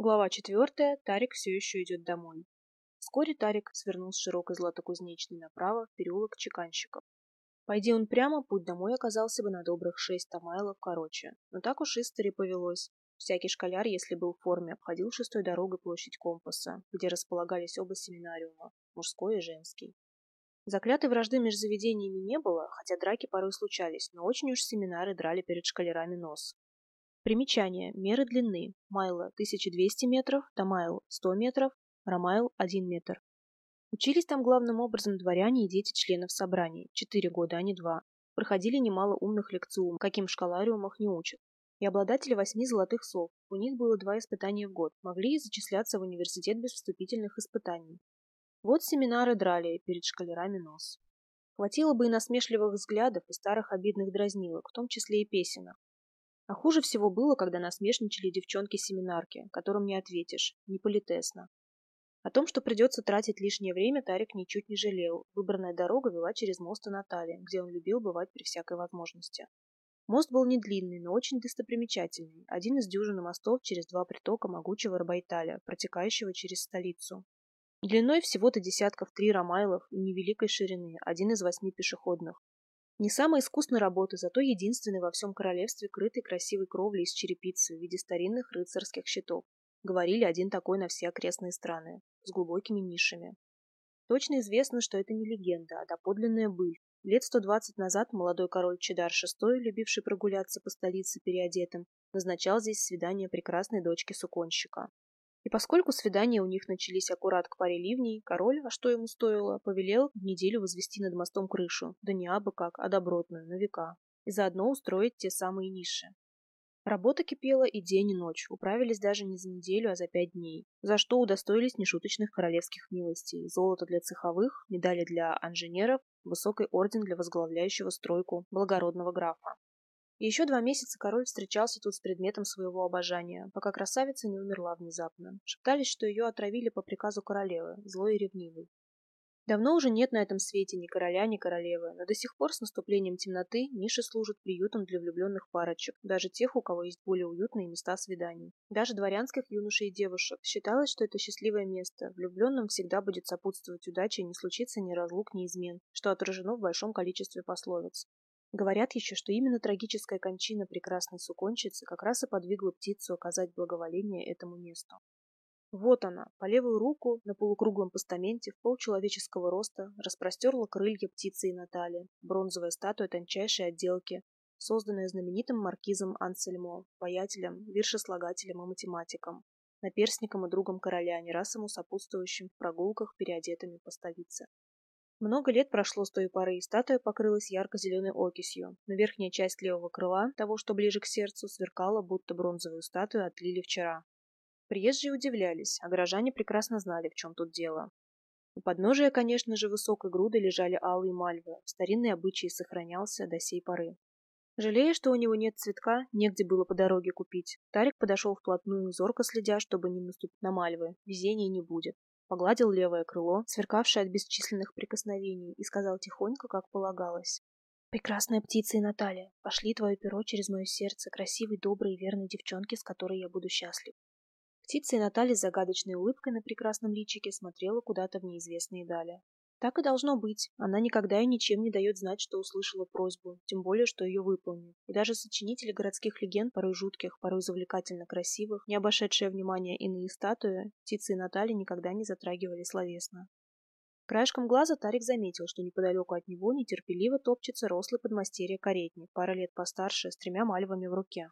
Глава четвертая. Тарик все еще идет домой. Вскоре Тарик свернул с широкой златокузнечной направо в переулок Чеканщиков. Пойди он прямо, путь домой оказался бы на добрых шесть тамайлов короче. Но так уж истори повелось. Всякий школяр, если был в форме, обходил шестой дорогой площадь компаса, где располагались оба семинариума, мужской и женский. Заклятой вражды между заведениями не было, хотя драки порой случались, но очень уж семинары драли перед шкалерами нос. Примечание. Меры длины. Майла 1200 метров, тамайл 100 метров, ромайл 1 метр. Учились там главным образом дворяне и дети членов собраний. Четыре года, а не два. Проходили немало умных лекциум, каким в школариумах не учат. И обладатели восьми золотых сов. У них было два испытания в год. Могли и зачисляться в университет без вступительных испытаний. Вот семинары драли перед шкалерами нос. Хватило бы и насмешливых взглядов, и старых обидных дразнилок, в том числе и песенок. А хуже всего было, когда насмешничали девчонки-семинарки, которым не ответишь, не политесно. О том, что придется тратить лишнее время, Тарик ничуть не жалел. Выбранная дорога вела через мост Анатолия, где он любил бывать при всякой возможности. Мост был не длинный, но очень достопримечательный. Один из дюжины мостов через два притока могучего Рабайталя, протекающего через столицу. Длиной всего-то десятков три ромайлов и невеликой ширины, один из восьми пешеходных. Не самой искусной работы, зато единственный во всем королевстве крытый красивой кровлей из черепицы в виде старинных рыцарских щитов. Говорили один такой на все окрестные страны, с глубокими нишами. Точно известно, что это не легенда, а доподлинная быль. Лет 120 назад молодой король Чедар VI, любивший прогуляться по столице переодетым, назначал здесь свидание прекрасной дочки суконщика. И поскольку свидания у них начались аккурат к паре ливней, король, а что ему стоило, повелел в неделю возвести над мостом крышу, да не абы как, а добротную, на века, и заодно устроить те самые ниши. Работа кипела и день, и ночь, управились даже не за неделю, а за пять дней, за что удостоились нешуточных королевских милостей, золото для цеховых, медали для инженеров, высокий орден для возглавляющего стройку благородного графа. Еще два месяца король встречался тут с предметом своего обожания, пока красавица не умерла внезапно. Шептались, что ее отравили по приказу королевы, злой и ревнивой. Давно уже нет на этом свете ни короля, ни королевы, но до сих пор с наступлением темноты ниши служат приютом для влюбленных парочек, даже тех, у кого есть более уютные места свиданий. Даже дворянских юношей и девушек. Считалось, что это счастливое место. Влюбленным всегда будет сопутствовать удача и не случится ни разлук, ни измен, что отражено в большом количестве пословиц. Говорят еще, что именно трагическая кончина прекрасной сукончицы как раз и подвигла птицу оказать благоволение этому месту. Вот она, по левую руку, на полукруглом постаменте, в полчеловеческого роста, распростерла крылья птицы и Натальи, бронзовая статуя тончайшей отделки, созданная знаменитым маркизом Ансельмо, воятелем, виршеслагателем и математиком, наперсником и другом короля, не раз ему сопутствующим в прогулках, переодетыми по столице. Много лет прошло с той поры, и статуя покрылась ярко-зеленой окисью, но верхняя часть левого крыла, того, что ближе к сердцу, сверкала, будто бронзовую статую отлили вчера. Приезжие удивлялись, а горожане прекрасно знали, в чем тут дело. У подножия, конечно же, высокой груды лежали алые мальвы, старинный обычай сохранялся до сей поры. Жалея, что у него нет цветка, негде было по дороге купить, Тарик подошел вплотную, зорко следя, чтобы не наступить на мальвы, везения не будет. Погладил левое крыло, сверкавшее от бесчисленных прикосновений, и сказал тихонько, как полагалось. «Прекрасная птица и Наталья, пошли твое перо через мое сердце красивой, доброй и верной девчонке, с которой я буду счастлив». Птица и Наталья с загадочной улыбкой на прекрасном личике смотрела куда-то в неизвестные дали. Так и должно быть. Она никогда и ничем не дает знать, что услышала просьбу, тем более, что ее выполнит. И даже сочинители городских легенд, порой жутких, порой завлекательно красивых, не обошедшие внимания иные статуи, птицы и Натальи никогда не затрагивали словесно. Краешком глаза Тарик заметил, что неподалеку от него нетерпеливо топчется рослый подмастерье каретник, пара лет постарше, с тремя мальвами в руке.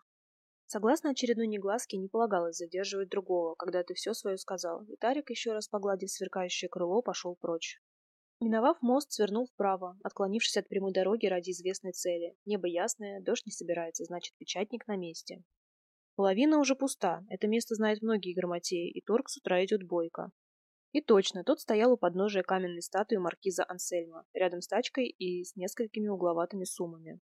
Согласно очередной негласке, не полагалось задерживать другого, когда ты все свое сказал, и Тарик, еще раз погладив сверкающее крыло, пошел прочь. Миновав мост, свернул вправо, отклонившись от прямой дороги ради известной цели. Небо ясное, дождь не собирается, значит, печатник на месте. Половина уже пуста, это место знают многие грамотеи, и торг с утра идет бойко. И точно, тот стоял у подножия каменной статуи маркиза Ансельма, рядом с тачкой и с несколькими угловатыми суммами.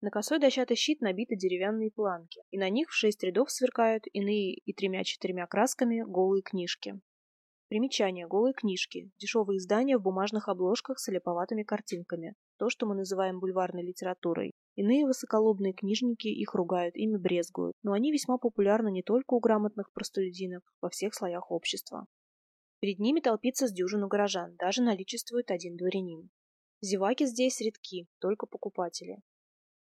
На косой дощатый щит набиты деревянные планки, и на них в шесть рядов сверкают иные и тремя-четырьмя красками голые книжки. Примечание. Голые книжки. Дешевые издания в бумажных обложках с олиповатыми картинками. То, что мы называем бульварной литературой. Иные высоколобные книжники их ругают, ими брезгуют, но они весьма популярны не только у грамотных простолюдинов, во всех слоях общества. Перед ними толпится с дюжину горожан, даже наличествует один дворянин. Зеваки здесь редки, только покупатели.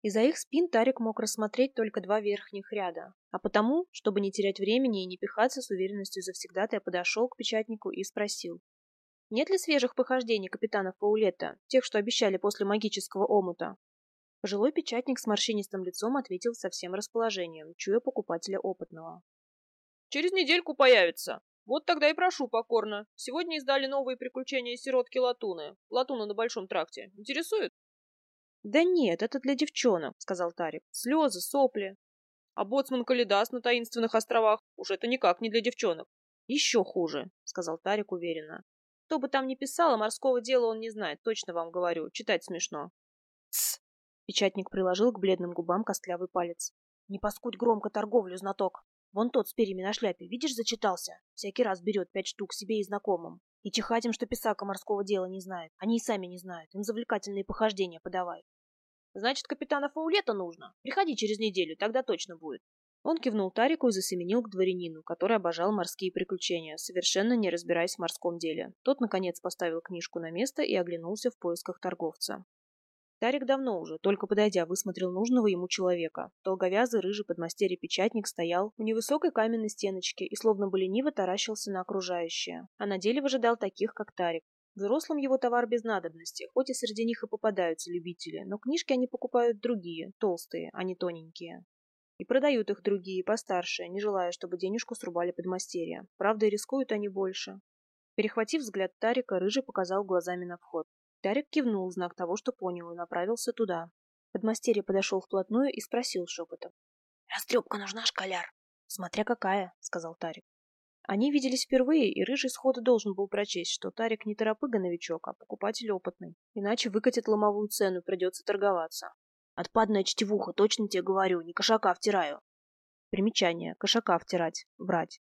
Из-за их спин Тарик мог рассмотреть только два верхних ряда, а потому, чтобы не терять времени и не пихаться с уверенностью завсегдатая, подошел к печатнику и спросил. «Нет ли свежих похождений капитанов Паулетта, тех, что обещали после магического омута?» Пожилой печатник с морщинистым лицом ответил со всем расположением, чуя покупателя опытного. «Через недельку появится. Вот тогда и прошу покорно. Сегодня издали новые приключения сиротки Латуны. Латуна на Большом тракте. Интересует?» «Да нет, это для девчонок», — сказал Тарик. «Слезы, сопли». «А боцман Калидас на таинственных островах? Уж это никак не для девчонок». «Еще хуже», — сказал Тарик уверенно. «Кто бы там ни писал, а морского дела он не знает, точно вам говорю. Читать смешно». «Тсс!» Печатник приложил к бледным губам костлявый палец. «Не паскудь громко торговлю, знаток. Вон тот с перьями на шляпе, видишь, зачитался? Всякий раз берет пять штук себе и знакомым. И чихать им, что писака морского дела не знает. Они и сами не знают. Им завлекательные похождения подавай. Значит, капитана Фаулета нужно. Приходи через неделю, тогда точно будет. Он кивнул Тарику и засеменил к дворянину, который обожал морские приключения, совершенно не разбираясь в морском деле. Тот, наконец, поставил книжку на место и оглянулся в поисках торговца. Тарик давно уже, только подойдя, высмотрел нужного ему человека. Долговязый рыжий подмастерье-печатник стоял у невысокой каменной стеночки и словно бы лениво таращился на окружающее. А на деле выжидал таких, как Тарик. Взрослым его товар без надобности, хоть и среди них и попадаются любители, но книжки они покупают другие, толстые, а не тоненькие. И продают их другие, постарше, не желая, чтобы денежку срубали подмастерья. Правда, рискуют они больше. Перехватив взгляд Тарика, Рыжий показал глазами на вход. Тарик кивнул в знак того, что понял, и направился туда. Подмастерье подошел вплотную и спросил шепотом. «Растрепка нужна, школяр?» «Смотря какая», — сказал Тарик. Они виделись впервые, и Рыжий сходу должен был прочесть, что Тарик не торопыга-новичок, а покупатель опытный. Иначе выкатит ломовую цену, придется торговаться. «Отпадная чтевуха, точно тебе говорю, не кошака втираю». Примечание. Кошака втирать. Брать.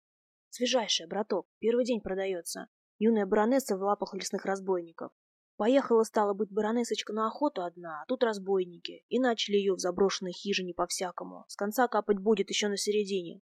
Свежайшая, браток. Первый день продается. Юная баронесса в лапах лесных разбойников. Поехала, стала быть, баронесочка на охоту одна, а тут разбойники. И начали ее в заброшенной хижине по-всякому. С конца капать будет еще на середине.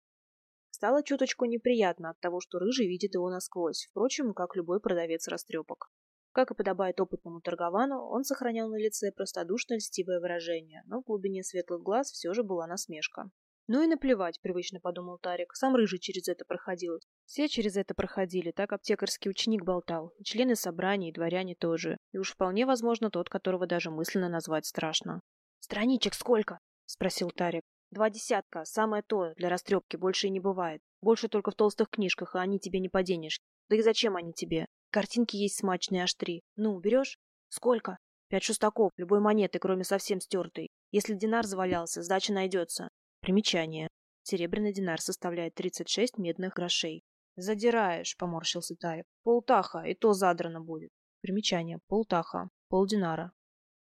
Стало чуточку неприятно от того, что Рыжий видит его насквозь, впрочем, как любой продавец растрепок. Как и подобает опытному торговану, он сохранял на лице простодушно льстивое выражение, но в глубине светлых глаз все же была насмешка. Ну и наплевать, привычно подумал Тарик. Сам рыжий через это проходил. Все через это проходили, так аптекарский ученик болтал. И члены собраний, и дворяне тоже. И уж вполне возможно тот, которого даже мысленно назвать страшно. «Страничек сколько?» – спросил Тарик. «Два десятка. Самое то. Для растрепки больше и не бывает. Больше только в толстых книжках, а они тебе не поденешь. Да и зачем они тебе? Картинки есть смачные аж три. Ну, берешь? Сколько? Пять шестаков, любой монеты, кроме совсем стертой. Если динар завалялся, сдача найдется. Примечание. Серебряный динар составляет 36 медных грошей. «Задираешь», — поморщился Тарик. «Полтаха, и то задрано будет». Примечание. Полтаха. Полдинара.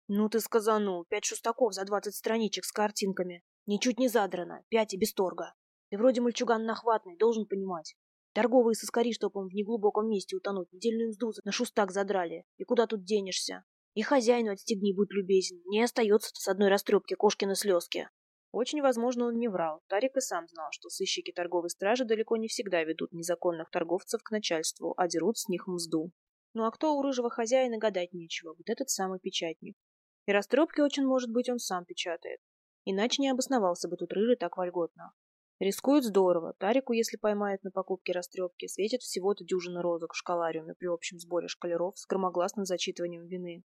«Ну ты сказанул. Пять шустаков за двадцать страничек с картинками. Ничуть не задрано. Пять и без торга. Ты вроде мальчуган нахватный, должен понимать. Торговые соскари, чтоб он в неглубоком месте утонуть, недельную мзду на шустак задрали. И куда тут денешься? И хозяину отстегни, будь любезен. Не остается-то с одной растрепки кошкины слезки. Очень возможно, он не врал. Тарик и сам знал, что сыщики торговой стражи далеко не всегда ведут незаконных торговцев к начальству, а дерут с них мзду. Ну а кто у рыжего хозяина гадать нечего, вот этот самый печатник. И растрепки очень может быть он сам печатает. Иначе не обосновался бы тут рыжий так вольготно. Рискует здорово. Тарику, если поймают на покупке растрепки, светит всего-то дюжина розок в школариуме при общем сборе шкалеров с громогласным зачитыванием вины.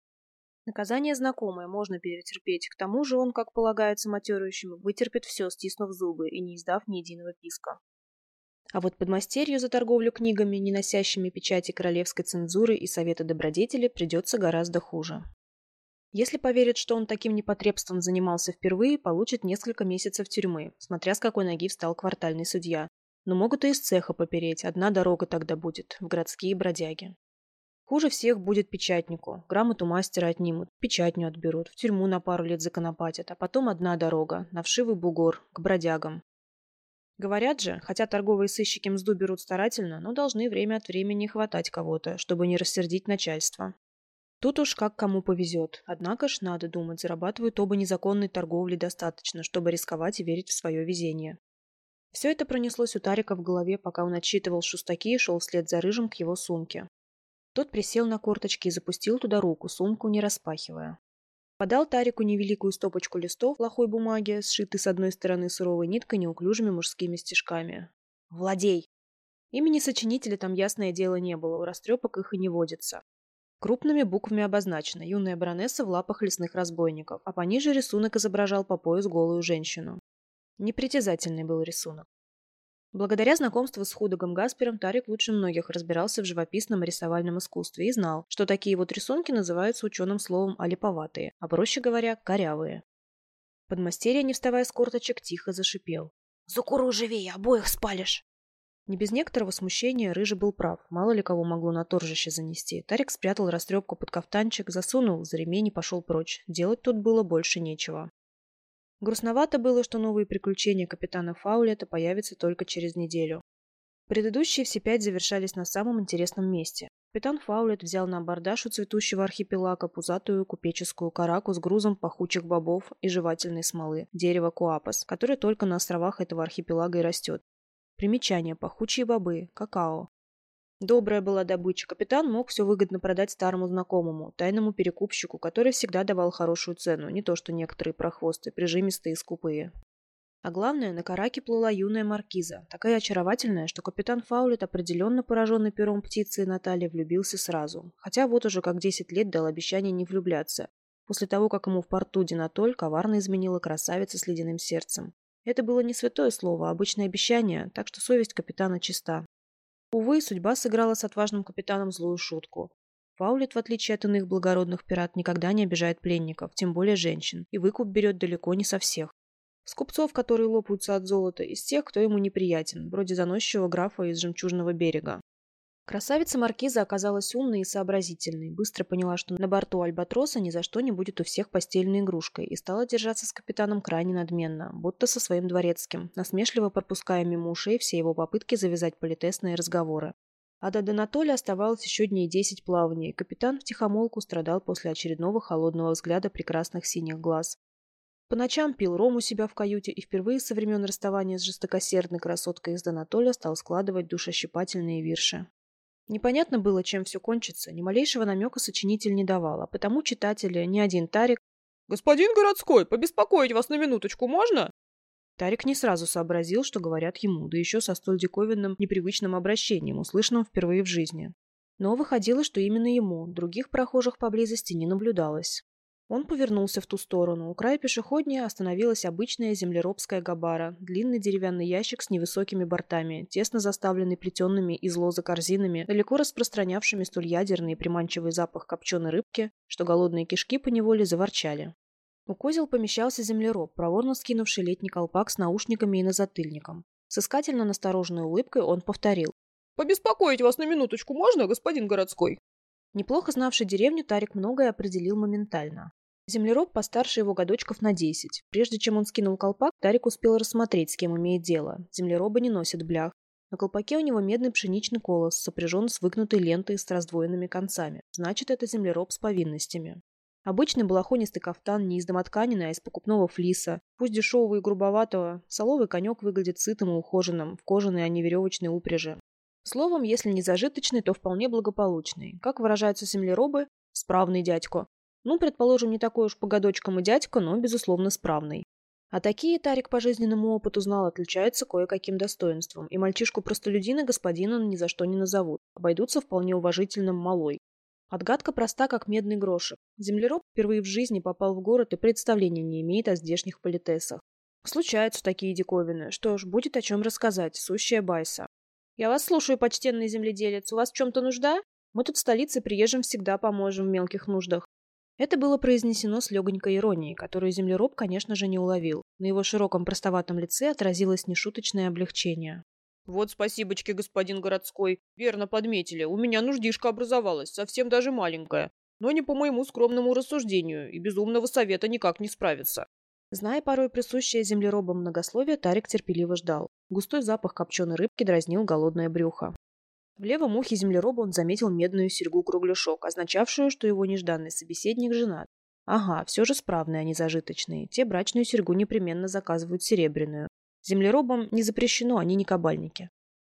Наказание знакомое, можно перетерпеть. К тому же он, как полагается матерующим, вытерпит все, стиснув зубы и не издав ни единого писка. А вот подмастерью за торговлю книгами, не носящими печати королевской цензуры и совета добродетели, придется гораздо хуже. Если поверит, что он таким непотребством занимался впервые, получит несколько месяцев тюрьмы, смотря с какой ноги встал квартальный судья. Но могут и из цеха попереть, одна дорога тогда будет, в городские бродяги. Хуже всех будет печатнику. Грамоту мастера отнимут, печатню отберут, в тюрьму на пару лет законопатят, а потом одна дорога, на вшивый бугор, к бродягам. Говорят же, хотя торговые сыщики мзду берут старательно, но должны время от времени хватать кого-то, чтобы не рассердить начальство. Тут уж как кому повезет. Однако ж, надо думать, зарабатывают оба незаконной торговли достаточно, чтобы рисковать и верить в свое везение. Все это пронеслось у Тарика в голове, пока он отсчитывал шустаки и шел вслед за рыжим к его сумке. Тот присел на корточки и запустил туда руку, сумку не распахивая. Подал Тарику невеликую стопочку листов плохой бумаги, сшитой с одной стороны суровой ниткой неуклюжими мужскими стежками. «Владей!» Имени сочинителя там, ясное дело, не было, у растрепок их и не водится. Крупными буквами обозначено «Юная баронесса в лапах лесных разбойников», а пониже рисунок изображал по пояс голую женщину. Непритязательный был рисунок. Благодаря знакомству с Худогом Гаспером Тарик лучше многих разбирался в живописном и рисовальном искусстве и знал, что такие вот рисунки называются ученым словом «олиповатые», а проще говоря, «корявые». Подмастерье, не вставая с корточек, тихо зашипел. «За куру живее, обоих спалишь!» Не без некоторого смущения Рыжий был прав. Мало ли кого могло на торжище занести. Тарик спрятал растрепку под кафтанчик, засунул за ремень и пошел прочь. Делать тут было больше нечего. Грустновато было, что новые приключения капитана Фаулета появятся только через неделю. Предыдущие все пять завершались на самом интересном месте. Капитан Фаулет взял на абордаж у цветущего архипелага пузатую купеческую караку с грузом пахучих бобов и жевательной смолы, дерево куапас, которое только на островах этого архипелага и растет. Примечание. Пахучие бобы. Какао. Добрая была добыча. Капитан мог все выгодно продать старому знакомому, тайному перекупщику, который всегда давал хорошую цену, не то что некоторые прохвосты, прижимистые и скупые. А главное, на караке плыла юная маркиза, такая очаровательная, что капитан Фаулет, определенно пораженный пером птицы Натальи, влюбился сразу. Хотя вот уже как 10 лет дал обещание не влюбляться, после того, как ему в порту Динатоль коварно изменила красавица с ледяным сердцем. Это было не святое слово, а обычное обещание, так что совесть капитана чиста. Увы, судьба сыграла с отважным капитаном злую шутку. Фаулет, в отличие от иных благородных пират, никогда не обижает пленников, тем более женщин, и выкуп берет далеко не со всех. С купцов, которые лопаются от золота, из тех, кто ему неприятен, вроде заносчивого графа из жемчужного берега. Красавица Маркиза оказалась умной и сообразительной, быстро поняла, что на борту Альбатроса ни за что не будет у всех постельной игрушкой, и стала держаться с капитаном крайне надменно, будто со своим дворецким, насмешливо пропуская мимо ушей все его попытки завязать политесные разговоры. А до Донатоля оставалось еще дней десять плавания, и капитан втихомолку страдал после очередного холодного взгляда прекрасных синих глаз. По ночам пил ром у себя в каюте и впервые со времен расставания с жестокосердной красоткой из Донатоля стал складывать душещипательные вирши. Непонятно было, чем все кончится, ни малейшего намека сочинитель не давал, а потому читатели, ни один Тарик... «Господин городской, побеспокоить вас на минуточку можно?» Тарик не сразу сообразил, что говорят ему, да еще со столь диковинным, непривычным обращением, услышанным впервые в жизни. Но выходило, что именно ему, других прохожих поблизости не наблюдалось. Он повернулся в ту сторону. У края пешеходней остановилась обычная землеробская габара, длинный деревянный ящик с невысокими бортами, тесно заставленный плетенными из лозы корзинами, далеко распространявшими столь ядерный и приманчивый запах копченой рыбки, что голодные кишки поневоле заворчали. У козел помещался землероб, проворно скинувший летний колпак с наушниками и назатыльником. С искательно настороженной улыбкой он повторил. «Побеспокоить вас на минуточку можно, господин городской?» Неплохо знавший деревню, Тарик многое определил моментально. Землероб постарше его годочков на десять. Прежде чем он скинул колпак, Тарик успел рассмотреть, с кем имеет дело. Землеробы не носят блях. На колпаке у него медный пшеничный колос, сопряжен с выгнутой лентой с раздвоенными концами. Значит, это землероб с повинностями. Обычный балахонистый кафтан не из домотканины, а из покупного флиса. Пусть дешевого и грубоватого, соловый конек выглядит сытым и ухоженным, в кожаной, а не веревочной упряжи. Словом, если не зажиточный, то вполне благополучный. Как выражаются землеробы, справный дядько. Ну, предположим, не такой уж по годочкам и дядька, но, безусловно, справный. А такие, Тарик по жизненному опыту знал, отличаются кое-каким достоинством, и мальчишку-простолюдина господина ни за что не назовут, обойдутся вполне уважительным малой. Отгадка проста, как медный грошек. Землероб впервые в жизни попал в город и представления не имеет о здешних политесах. Случаются такие диковины. Что ж, будет о чем рассказать. Сущая байса. Я вас слушаю, почтенный земледелец. У вас в чем-то нужда? Мы тут в столице приезжим всегда поможем в мелких нуждах. Это было произнесено с легонькой иронией, которую землероб, конечно же, не уловил. На его широком простоватом лице отразилось нешуточное облегчение. «Вот спасибочки, господин городской. Верно подметили. У меня нуждишка образовалась, совсем даже маленькая. Но не по моему скромному рассуждению, и безумного совета никак не справится. Зная порой присущее землеробам многословие, Тарик терпеливо ждал. Густой запах копченой рыбки дразнил голодное брюхо. В левом ухе землероба он заметил медную серьгу-кругляшок, означавшую, что его нежданный собеседник женат. Ага, все же справные, они зажиточные. Те брачную серьгу непременно заказывают серебряную. Землеробам не запрещено, они не кабальники.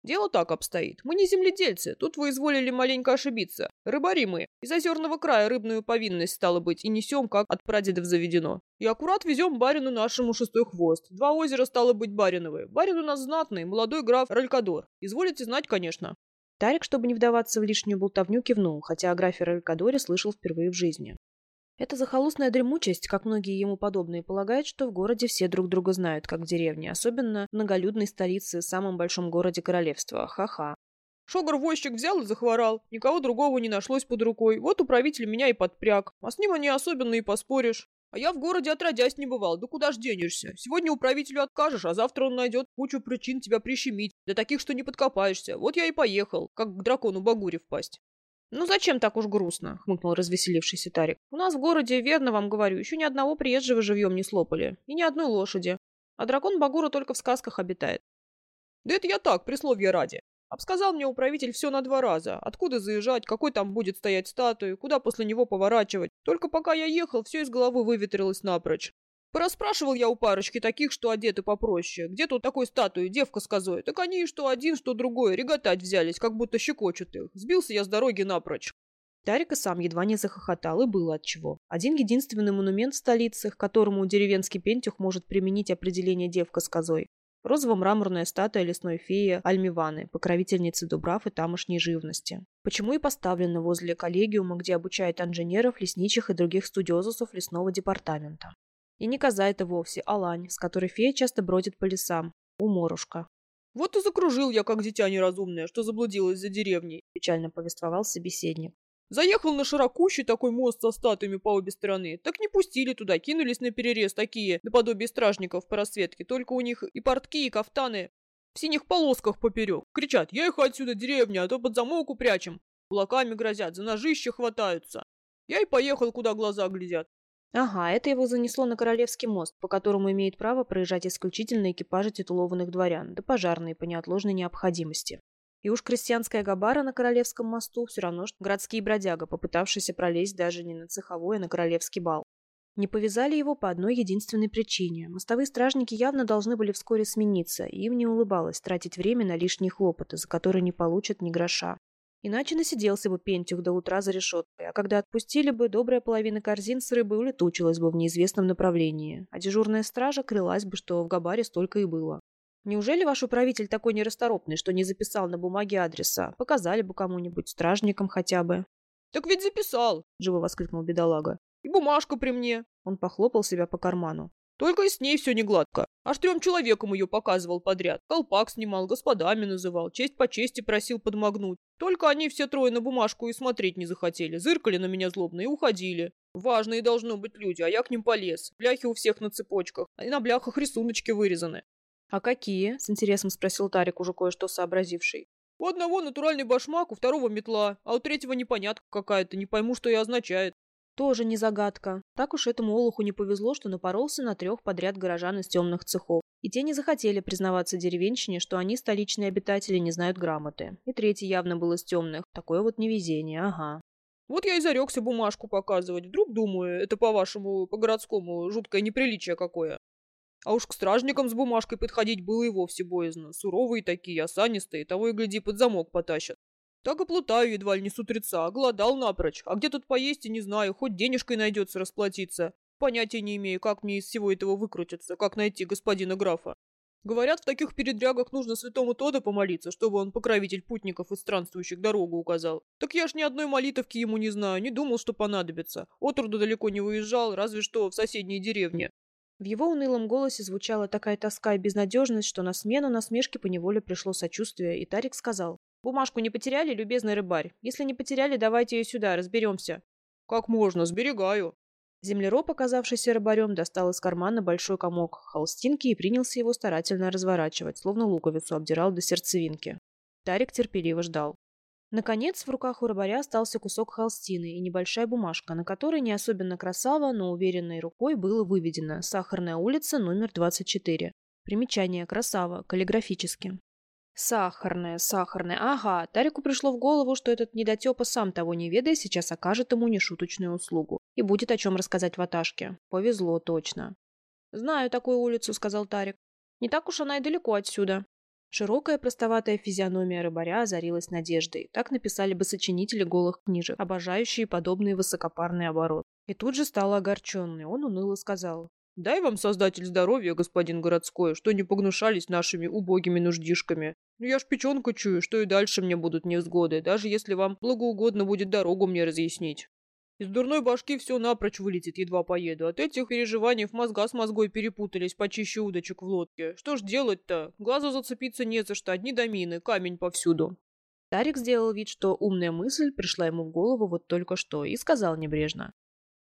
Дело так обстоит. Мы не земледельцы. Тут вы изволили маленько ошибиться. Рыбари мы. Из озерного края рыбную повинность, стало быть, и несем, как от прадедов заведено. И аккурат везем барину нашему шестой хвост. Два озера, стало быть, бариновые. Барин у нас знатный, молодой граф Ралькадор. Изволите знать, конечно. Тарик, чтобы не вдаваться в лишнюю болтовню, кивнул, хотя о графе Ралькадоре слышал впервые в жизни. Это захолустная дремучесть, как многие ему подобные полагают, что в городе все друг друга знают, как в деревне, особенно в многолюдной столице, самом большом городе королевства. Ха-ха. Шогр-возчик взял и захворал. Никого другого не нашлось под рукой. Вот управитель меня и подпряг. А с ним они особенно и поспоришь. А я в городе отродясь не бывал, да куда ж денешься? Сегодня управителю откажешь, а завтра он найдет кучу причин тебя прищемить, для таких, что не подкопаешься. Вот я и поехал, как к дракону Багуре впасть. «Ну зачем так уж грустно?» — хмыкнул развеселившийся Тарик. «У нас в городе, верно вам говорю, еще ни одного приезжего живьем не слопали. И ни одной лошади. А дракон Багура только в сказках обитает». «Да это я так, присловие ради. Обсказал мне управитель все на два раза. Откуда заезжать, какой там будет стоять статуя, куда после него поворачивать. Только пока я ехал, все из головы выветрилось напрочь. Пораспрашивал я у парочки таких, что одеты попроще. Где тут такой статуи, девка с козой? Так они что один, что другой, реготать взялись, как будто щекочут их. Сбился я с дороги напрочь. Тарик и сам едва не захохотал, и было отчего. Один единственный монумент в столице, к которому деревенский пентюх может применить определение девка с козой. Розово-мраморная статуя лесной феи Альмиваны, покровительницы Дубрав и тамошней живности. Почему и поставлена возле коллегиума, где обучают инженеров, лесничих и других студиозусов лесного департамента. И не коза это вовсе, а лань, с которой фея часто бродит по лесам. Уморушка. «Вот и закружил я, как дитя неразумное, что заблудилась за деревней», – печально повествовал собеседник. Заехал на широкущий такой мост со статуями по обе стороны. Так не пустили туда, кинулись на перерез такие, наподобие стражников по рассветке. Только у них и портки, и кафтаны в синих полосках поперек. Кричат, я их отсюда, деревня, а то под замок упрячем. Кулаками грозят, за ножище хватаются. Я и поехал, куда глаза глядят. Ага, это его занесло на Королевский мост, по которому имеет право проезжать исключительно экипажи титулованных дворян, да пожарные по неотложной необходимости. И уж крестьянская габара на Королевском мосту все равно, что городские бродяга, попытавшиеся пролезть даже не на цеховой, а на Королевский бал. Не повязали его по одной единственной причине. Мостовые стражники явно должны были вскоре смениться, и им не улыбалось тратить время на лишние хлопоты, за которые не получат ни гроша. Иначе насиделся бы Пентюх до утра за решеткой, а когда отпустили бы, добрая половина корзин с рыбой улетучилась бы в неизвестном направлении, а дежурная стража крылась бы, что в Габаре столько и было. Неужели ваш управитель такой нерасторопный, что не записал на бумаге адреса? Показали бы кому-нибудь, стражникам хотя бы. «Так ведь записал!» – живо воскликнул бедолага. «И бумажка при мне!» Он похлопал себя по карману. Только и с ней все не гладко. Аж трем человекам ее показывал подряд. Колпак снимал, господами называл, честь по чести просил подмогнуть. Только они все трое на бумажку и смотреть не захотели. Зыркали на меня злобно и уходили. Важные должно быть люди, а я к ним полез. Бляхи у всех на цепочках, а и на бляхах рисуночки вырезаны. «А какие?» — с интересом спросил Тарик, уже кое-что сообразивший. «У одного натуральный башмак, у второго метла, а у третьего непонятка какая-то, не пойму, что и означает». Тоже не загадка. Так уж этому олуху не повезло, что напоролся на трех подряд горожан из темных цехов. И те не захотели признаваться деревенщине, что они, столичные обитатели, не знают грамоты. И третий явно был из темных. Такое вот невезение, ага. Вот я и зарекся бумажку показывать. Вдруг, думаю, это по-вашему, по-городскому, жуткое неприличие какое. А уж к стражникам с бумажкой подходить было и вовсе боязно. Суровые такие, осанистые, того и гляди, под замок потащат. Так и плутаю едва ли не с утреца, голодал напрочь. А где тут поесть и не знаю, хоть денежкой найдется расплатиться. Понятия не имею, как мне из всего этого выкрутиться, как найти господина графа. Говорят, в таких передрягах нужно святому Тода помолиться, чтобы он покровитель путников и странствующих дорогу указал. Так я ж ни одной молитовки ему не знаю, не думал, что понадобится. Отроду далеко не выезжал, разве что в соседней деревне. В его унылом голосе звучала такая тоска и безнадежность, что на смену насмешки поневоле пришло сочувствие, и Тарик сказал. Бумажку не потеряли, любезный рыбарь? Если не потеряли, давайте ее сюда, разберемся. Как можно, сберегаю. Землероб, оказавшийся рыбарем, достал из кармана большой комок холстинки и принялся его старательно разворачивать, словно луковицу обдирал до сердцевинки. Тарик терпеливо ждал. Наконец, в руках у рыбаря остался кусок холстины и небольшая бумажка, на которой не особенно красаво, но уверенной рукой было выведено «Сахарная улица, номер 24». Примечание «Красава», каллиграфически. Сахарная, сахарная. Ага, Тарику пришло в голову, что этот недотепа, сам того не ведая, сейчас окажет ему нешуточную услугу. И будет о чем рассказать Ваташке. Повезло точно. «Знаю такую улицу», — сказал Тарик. «Не так уж она и далеко отсюда». Широкая простоватая физиономия рыбаря озарилась надеждой. Так написали бы сочинители голых книжек, обожающие подобный высокопарный оборот. И тут же стал огорченный. Он уныло сказал. «Дай вам, создатель здоровья, господин городской, что не погнушались нашими убогими нуждишками. Ну я ж печенку чую, что и дальше мне будут невзгоды, даже если вам благоугодно будет дорогу мне разъяснить». Из дурной башки все напрочь вылетит, едва поеду. От этих переживаний в мозга с мозгой перепутались почище удочек в лодке. Что ж делать-то? Глазу зацепиться не за что, одни домины, камень повсюду. Тарик сделал вид, что умная мысль пришла ему в голову вот только что, и сказал небрежно.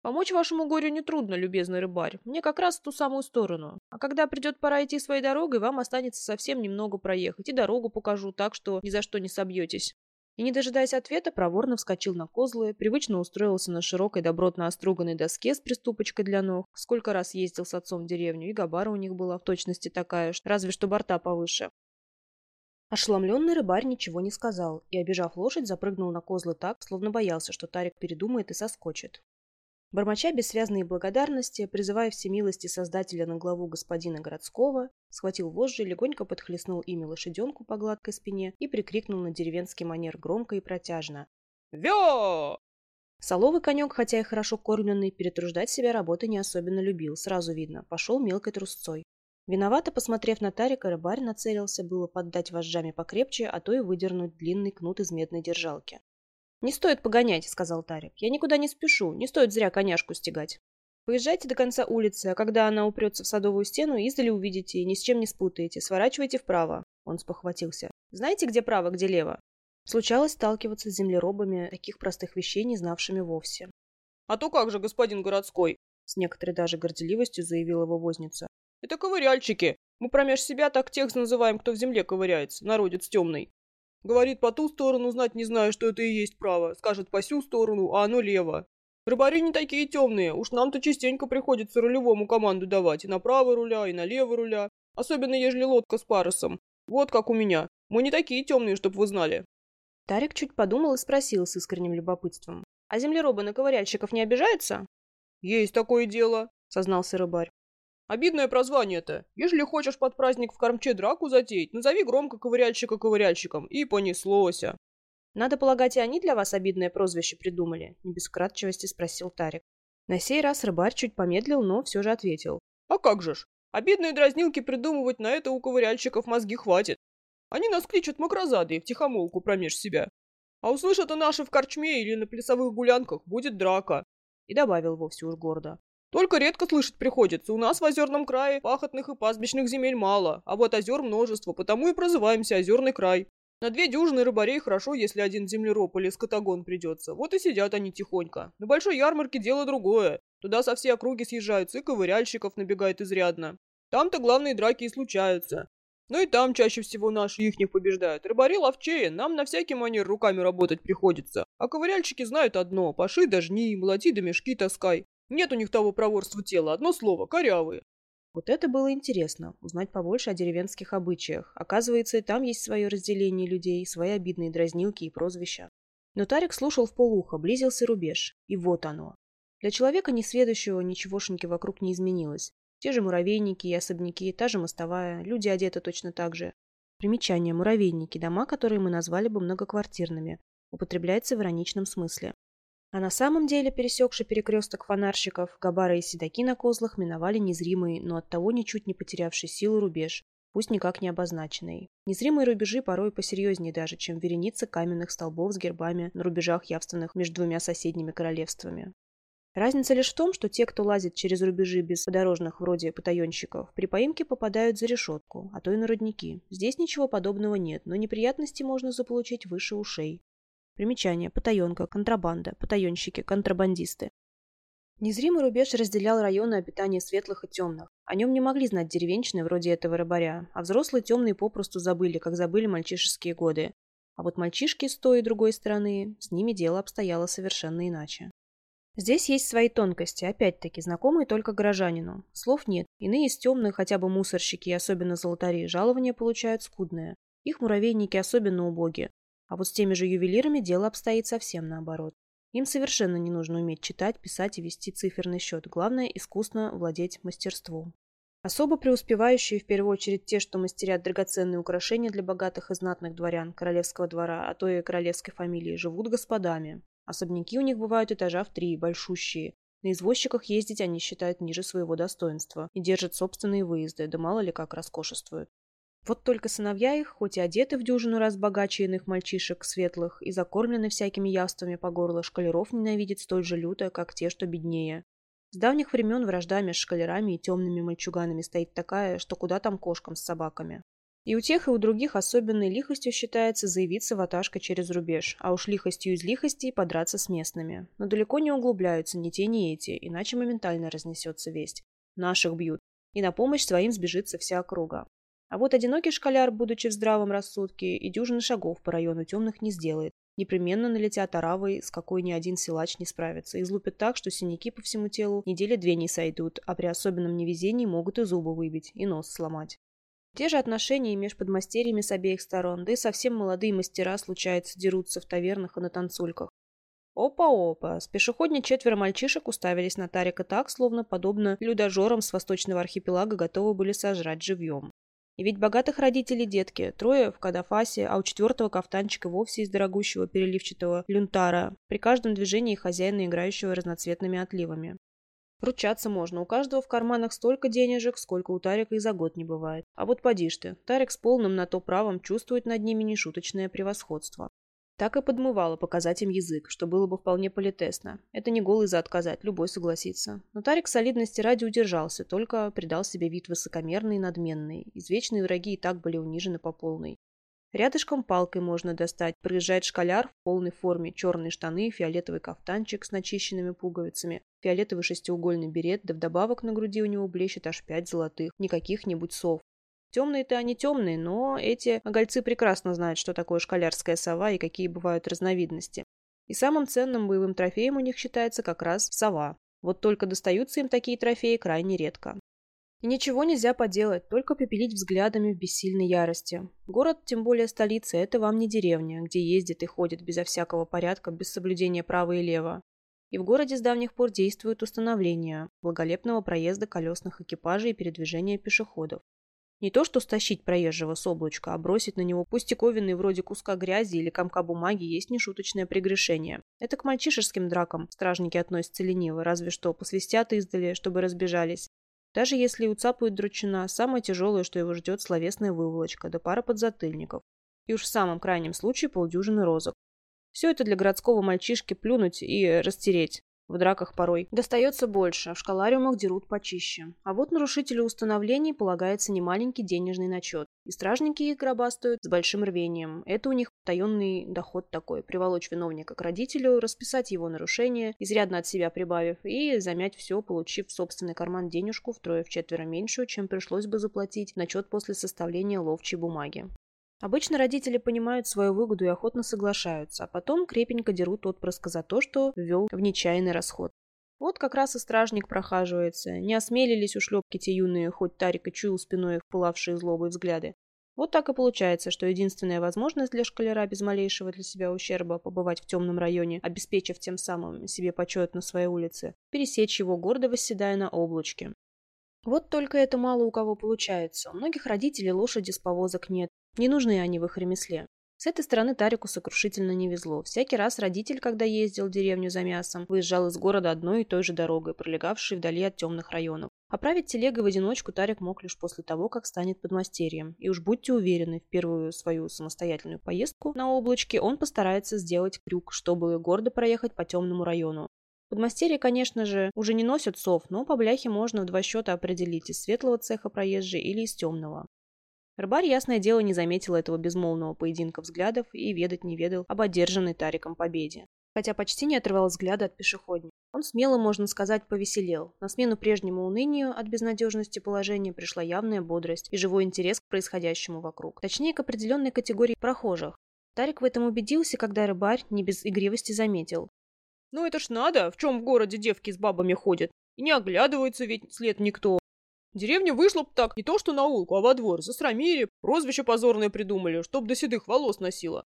«Помочь вашему горю нетрудно, любезный рыбарь. Мне как раз в ту самую сторону. А когда придет пора идти своей дорогой, вам останется совсем немного проехать. И дорогу покажу так, что ни за что не собьетесь и, не дожидаясь ответа, проворно вскочил на козлы, привычно устроился на широкой добротно оструганной доске с приступочкой для ног. Сколько раз ездил с отцом в деревню, и габара у них была в точности такая же, разве что борта повыше. Ошеломленный рыбарь ничего не сказал и, обижав лошадь, запрыгнул на козлы так, словно боялся, что Тарик передумает и соскочит. Бормоча бессвязные благодарности, призывая всемилости создателя на главу господина городского, схватил вожжи, легонько подхлестнул ими лошаденку по гладкой спине и прикрикнул на деревенский манер громко и протяжно. «Вё!» Соловый конек, хотя и хорошо кормленный, перетруждать себя работы не особенно любил, сразу видно, пошел мелкой трусцой. Виновато, посмотрев на Тарика, рыбарь нацелился было поддать вожжами покрепче, а то и выдернуть длинный кнут из медной держалки. «Не стоит погонять», — сказал Тарик. «Я никуда не спешу. Не стоит зря коняшку стегать. Поезжайте до конца улицы, а когда она упрется в садовую стену, издали увидите и ни с чем не спутаете. Сворачивайте вправо». Он спохватился. «Знаете, где право, где лево?» Случалось сталкиваться с землеробами, таких простых вещей не знавшими вовсе. «А то как же, господин городской?» С некоторой даже горделивостью заявила его возница. «Это ковыряльчики. Мы промеж себя так тех называем, кто в земле ковыряется, народец темный. Говорит, по ту сторону знать не знаю, что это и есть право. Скажет, по сю сторону, а оно лево. Рыбари не такие темные. Уж нам-то частенько приходится рулевому команду давать. И на правый руля, и на левый руля. Особенно, ежели лодка с парусом. Вот как у меня. Мы не такие темные, чтоб вы знали. Тарик чуть подумал и спросил с искренним любопытством. А землеробы на ковыряльщиков не обижаются? Есть такое дело, сознался рыбарь. Обидное прозвание-то. Ежели хочешь под праздник в кормче драку затеять, назови громко ковыряльщика ковыряльщиком. И понеслося. Надо полагать, и они для вас обидное прозвище придумали? Не без вкратчивости спросил Тарик. На сей раз рыбарь чуть помедлил, но все же ответил. А как же ж? Обидные дразнилки придумывать на это у ковыряльщиков мозги хватит. Они нас кличут макрозады и втихомолку промеж себя. А услышат и наши в корчме или на плясовых гулянках, будет драка. И добавил вовсе уж гордо. Только редко слышать приходится. У нас в озерном крае пахотных и пастбищных земель мало, а вот озер множество, потому и прозываемся озерный край. На две дюжины рыбарей хорошо, если один землероб или скотагон придется. Вот и сидят они тихонько. На большой ярмарке дело другое. Туда со всей округи съезжаются, и ковыряльщиков набегает изрядно. Там-то главные драки и случаются. Но и там чаще всего наши ихних побеждают. Рыбари ловчее, нам на всякий манер руками работать приходится. А ковыряльщики знают одно – паши да жни, молоти да мешки таскай. Нет у них того проворства тела, одно слово, корявые. Вот это было интересно, узнать побольше о деревенских обычаях. Оказывается, и там есть свое разделение людей, свои обидные дразнилки и прозвища. Но Тарик слушал в полухо, близился рубеж. И вот оно. Для человека, несведущего, ничегошеньки вокруг не изменилось. Те же муравейники и особняки, та же мостовая, люди одеты точно так же. Примечание. Муравейники – дома, которые мы назвали бы многоквартирными. Употребляется в ироничном смысле. А на самом деле, пересекший перекресток фонарщиков, Габара и Седаки на козлах миновали незримый, но оттого ничуть не потерявший силу рубеж, пусть никак не обозначенный. Незримые рубежи порой посерьезнее даже, чем вереница каменных столбов с гербами на рубежах явственных между двумя соседними королевствами. Разница лишь в том, что те, кто лазит через рубежи без подорожных вроде потаенщиков, при поимке попадают за решетку, а то и на родники. Здесь ничего подобного нет, но неприятности можно заполучить выше ушей. Примечание. Потаенка, контрабанда, потаенщики, контрабандисты. Незримый рубеж разделял районы обитания светлых и темных. О нем не могли знать деревенщины вроде этого рыбаря, а взрослые темные попросту забыли, как забыли мальчишеские годы. А вот мальчишки с той и другой стороны, с ними дело обстояло совершенно иначе. Здесь есть свои тонкости, опять-таки, знакомые только горожанину. Слов нет. Иные из темных, хотя бы мусорщики и особенно золотари, жалования получают скудные. Их муравейники особенно убогие. А вот с теми же ювелирами дело обстоит совсем наоборот. Им совершенно не нужно уметь читать, писать и вести циферный счет. Главное – искусно владеть мастерством. Особо преуспевающие в первую очередь те, что мастерят драгоценные украшения для богатых и знатных дворян королевского двора, а то и королевской фамилии, живут господами. Особняки у них бывают этажа в три, большущие. На извозчиках ездить они считают ниже своего достоинства и держат собственные выезды, да мало ли как роскошествуют. Вот только сыновья их, хоть и одеты в дюжину раз богаче иных мальчишек светлых и закормлены всякими явствами по горло, шкалеров ненавидят столь же люто, как те, что беднее. С давних времен вражда между шкалерами и темными мальчуганами стоит такая, что куда там кошкам с собаками. И у тех, и у других особенной лихостью считается заявиться ваташка через рубеж, а уж лихостью из лихостей подраться с местными. Но далеко не углубляются ни те, ни эти, иначе моментально разнесется весть. Наших бьют. И на помощь своим сбежится вся округа. А вот одинокий школяр, будучи в здравом рассудке, и дюжины шагов по району темных не сделает. Непременно налетят оравой, с какой ни один силач не справится, и злупят так, что синяки по всему телу недели две не сойдут, а при особенном невезении могут и зубы выбить, и нос сломать. Те же отношения меж подмастерьями с обеих сторон, да и совсем молодые мастера, случается, дерутся в тавернах и на танцульках. Опа-опа, с пешеходней четверо мальчишек уставились на Тарика так, словно, подобно людожорам с восточного архипелага, готовы были сожрать живьем. И ведь богатых родителей детки, трое в кадафасе, а у четвертого кафтанчика вовсе из дорогущего переливчатого люнтара, при каждом движении хозяина, играющего разноцветными отливами. Ручаться можно, у каждого в карманах столько денежек, сколько у Тарика и за год не бывает. А вот поди ж ты, Тарик с полным на то правом чувствует над ними нешуточное превосходство. Так и подмывало показать им язык, что было бы вполне политесно. Это не голый за отказать, любой согласится. Но Тарик солидности ради удержался, только придал себе вид высокомерный и надменный. Извечные враги и так были унижены по полной. Рядышком палкой можно достать. Приезжает школяр в полной форме, черные штаны, фиолетовый кафтанчик с начищенными пуговицами, фиолетовый шестиугольный берет, да вдобавок на груди у него блещет аж пять золотых, не каких-нибудь сов. Темные-то они темные, но эти огольцы прекрасно знают, что такое школярская сова и какие бывают разновидности. И самым ценным боевым трофеем у них считается как раз сова. Вот только достаются им такие трофеи крайне редко. И ничего нельзя поделать, только попилить взглядами в бессильной ярости. Город, тем более столица, это вам не деревня, где ездят и ходят безо всякого порядка, без соблюдения права и лева. И в городе с давних пор действуют установления благолепного проезда колесных экипажей и передвижения пешеходов. Не то что стащить проезжего с облачка, а бросить на него пустяковины вроде куска грязи или комка бумаги есть нешуточное прегрешение. Это к мальчишеским дракам стражники относятся лениво, разве что посвистят издали, чтобы разбежались. Даже если уцапают дручина, самое тяжелое, что его ждет словесная выволочка, да пара подзатыльников. И уж в самом крайнем случае полдюжины розок. Все это для городского мальчишки плюнуть и растереть. В драках порой достается больше, в школариумах дерут почище. А вот нарушителю установлений полагается немаленький денежный начет. И стражники их гробастают с большим рвением. Это у них таенный доход такой. Приволочь виновника к родителю, расписать его нарушение, изрядно от себя прибавив, и замять все, получив в собственный карман денежку втрое-вчетверо меньшую, чем пришлось бы заплатить начет после составления ловчей бумаги. Обычно родители понимают свою выгоду и охотно соглашаются, а потом крепенько дерут отпрыска за то, что ввел в нечаянный расход. Вот как раз и стражник прохаживается. Не осмелились ушлепки те юные, хоть Тарик и чуял спиной их пылавшие злобой взгляды. Вот так и получается, что единственная возможность для школяра без малейшего для себя ущерба побывать в темном районе, обеспечив тем самым себе почет на своей улице, пересечь его, гордо восседая на облачке. Вот только это мало у кого получается. У многих родителей лошади с повозок нет, не нужны они в их ремесле. С этой стороны Тарику сокрушительно не везло. Всякий раз родитель, когда ездил в деревню за мясом, выезжал из города одной и той же дорогой, пролегавшей вдали от темных районов. Оправить телегой в одиночку Тарик мог лишь после того, как станет подмастерьем. И уж будьте уверены, в первую свою самостоятельную поездку на облачке он постарается сделать крюк, чтобы гордо проехать по темному району. Подмастерья, конечно же, уже не носят сов, но по бляхе можно в два счета определить из светлого цеха проезжей или из темного. Рыбарь, ясное дело, не заметил этого безмолвного поединка взглядов и ведать не ведал об одержанной Тариком победе. Хотя почти не отрывал взгляда от пешеходника. Он смело, можно сказать, повеселел. На смену прежнему унынию от безнадежности положения пришла явная бодрость и живой интерес к происходящему вокруг. Точнее, к определенной категории прохожих. Тарик в этом убедился, когда рыбарь не без игривости заметил. Ну это ж надо, в чем в городе девки с бабами ходят. И не оглядывается ведь след никто. Деревня вышла б так, не то что на улку, а во двор. Засрамили, прозвище позорное придумали, чтоб до седых волос носила.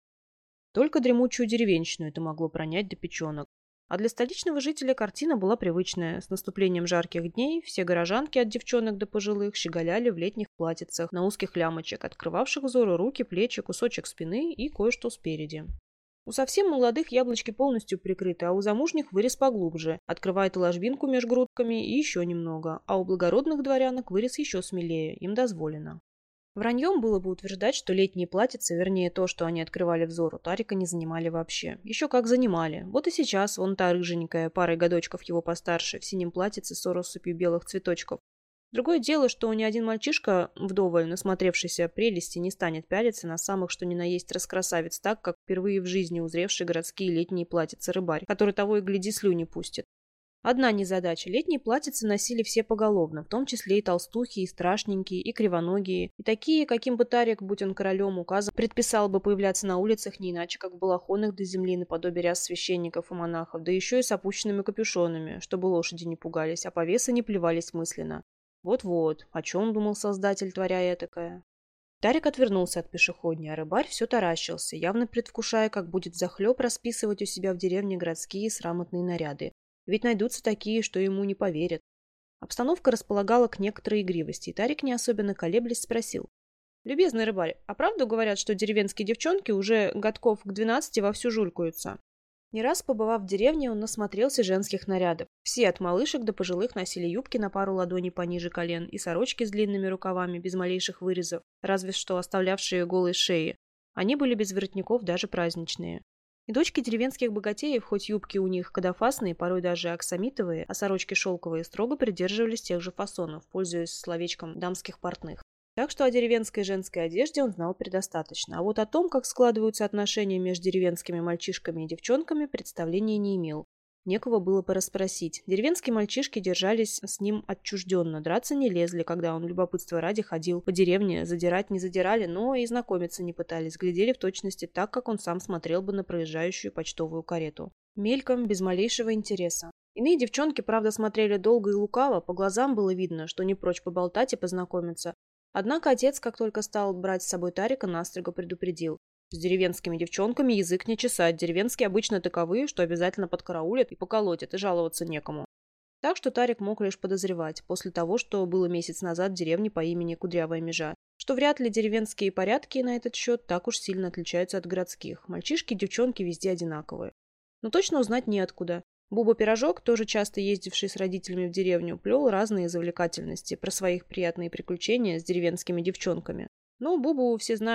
Только дремучую деревенщину это могло пронять до печенок. А для столичного жителя картина была привычная. С наступлением жарких дней все горожанки от девчонок до пожилых щеголяли в летних платьицах на узких лямочек, открывавших взору руки, плечи, кусочек спины и кое-что спереди. У совсем молодых яблочки полностью прикрыты, а у замужних вырез поглубже, открывает ложбинку между грудками и еще немного, а у благородных дворянок вырез еще смелее, им дозволено. Враньем было бы утверждать, что летние платьицы, вернее то, что они открывали взору, Тарика не занимали вообще. Еще как занимали. Вот и сейчас вон та рыженькая, парой годочков его постарше, в синем платьице с россыпью белых цветочков, Другое дело, что ни один мальчишка, вдоволь насмотревшийся прелести, не станет пялиться на самых что ни на есть раскрасавец так, как впервые в жизни узревший городские летние платьицы рыбарь, который того и гляди слюни пустит. Одна незадача. Летние платьицы носили все поголовно, в том числе и толстухи, и страшненькие, и кривоногие, и такие, каким бы Тарик, будь он королем, указом, предписал бы появляться на улицах не иначе, как в балахонах до земли наподобие ряс священников и монахов, да еще и с опущенными капюшонами, чтобы лошади не пугались, а повесы не плевались мысленно. Вот-вот, о чем думал создатель, творя этакое. Тарик отвернулся от пешеходня, а рыбарь все таращился, явно предвкушая, как будет захлеб расписывать у себя в деревне городские срамотные наряды. Ведь найдутся такие, что ему не поверят. Обстановка располагала к некоторой игривости, и Тарик, не особенно колеблясь, спросил. «Любезный рыбарь, а правду говорят, что деревенские девчонки уже годков к двенадцати вовсю жулькаются?» Не раз побывав в деревне, он насмотрелся женских нарядов. Все от малышек до пожилых носили юбки на пару ладоней пониже колен и сорочки с длинными рукавами, без малейших вырезов, разве что оставлявшие голые шеи. Они были без воротников, даже праздничные. И дочки деревенских богатеев, хоть юбки у них кадафасные, порой даже аксамитовые, а сорочки шелковые, строго придерживались тех же фасонов, пользуясь словечком дамских портных. Так что о деревенской женской одежде он знал предостаточно, а вот о том, как складываются отношения между деревенскими мальчишками и девчонками, представления не имел. Некого было порасспросить. Деревенские мальчишки держались с ним отчужденно, драться не лезли, когда он любопытства ради ходил по деревне, задирать не задирали, но и знакомиться не пытались, глядели в точности так, как он сам смотрел бы на проезжающую почтовую карету. Мельком, без малейшего интереса. Иные девчонки, правда, смотрели долго и лукаво, по глазам было видно, что не прочь поболтать и познакомиться, Однако отец, как только стал брать с собой Тарика, настрого предупредил. С деревенскими девчонками язык не чесать. Деревенские обычно таковые, что обязательно подкараулят и поколотят, и жаловаться некому. Так что Тарик мог лишь подозревать, после того, что было месяц назад в деревне по имени Кудрявая Межа, что вряд ли деревенские порядки на этот счет так уж сильно отличаются от городских. Мальчишки и девчонки везде одинаковые. Но точно узнать неоткуда. Буба Пирожок, тоже часто ездивший с родителями в деревню, плел разные завлекательности про своих приятные приключения с деревенскими девчонками. Но Бубу все знают